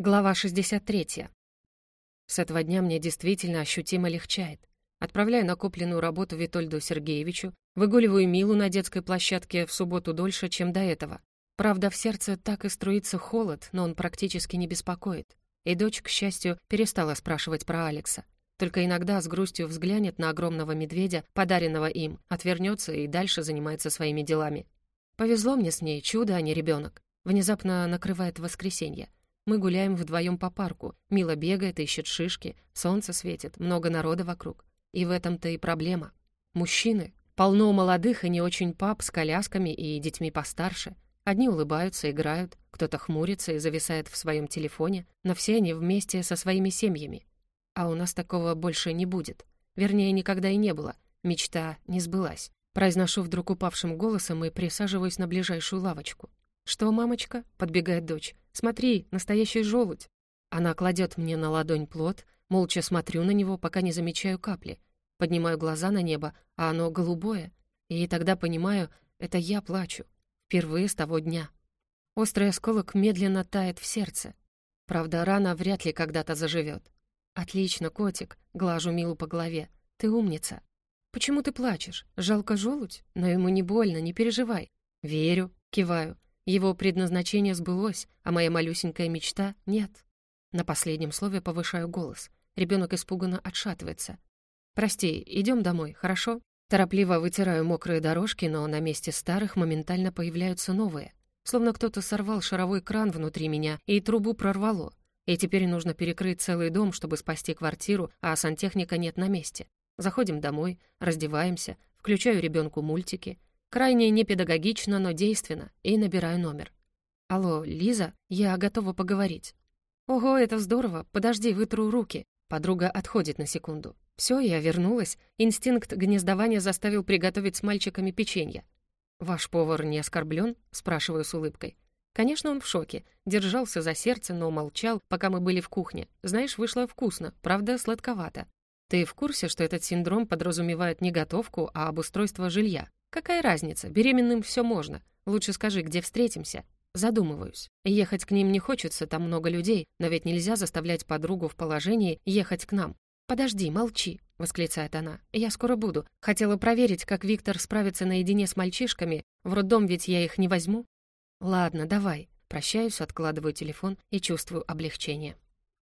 Глава 63. С этого дня мне действительно ощутимо легчает. Отправляю накопленную работу Витольду Сергеевичу, выгуливаю Милу на детской площадке в субботу дольше, чем до этого. Правда, в сердце так и струится холод, но он практически не беспокоит. И дочь, к счастью, перестала спрашивать про Алекса. Только иногда с грустью взглянет на огромного медведя, подаренного им, отвернется и дальше занимается своими делами. Повезло мне с ней, чудо, а не ребенок. Внезапно накрывает воскресенье. Мы гуляем вдвоем по парку. Мила бегает, ищет шишки, солнце светит, много народа вокруг. И в этом-то и проблема. Мужчины. Полно молодых и не очень пап с колясками и детьми постарше. Одни улыбаются, играют, кто-то хмурится и зависает в своем телефоне, но все они вместе со своими семьями. А у нас такого больше не будет. Вернее, никогда и не было. Мечта не сбылась. Произношу вдруг упавшим голосом и присаживаюсь на ближайшую лавочку. «Что, мамочка?» — подбегает дочь. «Смотри, настоящий желудь!» Она кладет мне на ладонь плод, молча смотрю на него, пока не замечаю капли. Поднимаю глаза на небо, а оно голубое. И тогда понимаю, это я плачу. Впервые с того дня. Острый осколок медленно тает в сердце. Правда, рана вряд ли когда-то заживет. «Отлично, котик», — глажу Милу по голове. «Ты умница». «Почему ты плачешь? Жалко желудь? Но ему не больно, не переживай». «Верю», — киваю. Его предназначение сбылось, а моя малюсенькая мечта — нет. На последнем слове повышаю голос. Ребенок испуганно отшатывается. «Прости, идем домой, хорошо?» Торопливо вытираю мокрые дорожки, но на месте старых моментально появляются новые. Словно кто-то сорвал шаровой кран внутри меня, и трубу прорвало. И теперь нужно перекрыть целый дом, чтобы спасти квартиру, а сантехника нет на месте. Заходим домой, раздеваемся, включаю ребенку мультики. Крайне непедагогично, но действенно, и набираю номер. «Алло, Лиза, я готова поговорить». «Ого, это здорово, подожди, вытру руки». Подруга отходит на секунду. Все, я вернулась. Инстинкт гнездования заставил приготовить с мальчиками печенье. «Ваш повар не оскорблен?» — спрашиваю с улыбкой. Конечно, он в шоке. Держался за сердце, но молчал, пока мы были в кухне. Знаешь, вышло вкусно, правда, сладковато. Ты в курсе, что этот синдром подразумевает не готовку, а обустройство жилья? Какая разница, беременным все можно. Лучше скажи, где встретимся. Задумываюсь. Ехать к ним не хочется, там много людей, но ведь нельзя заставлять подругу в положении ехать к нам. «Подожди, молчи», — восклицает она. «Я скоро буду. Хотела проверить, как Виктор справится наедине с мальчишками. В роддом ведь я их не возьму». «Ладно, давай». Прощаюсь, откладываю телефон и чувствую облегчение.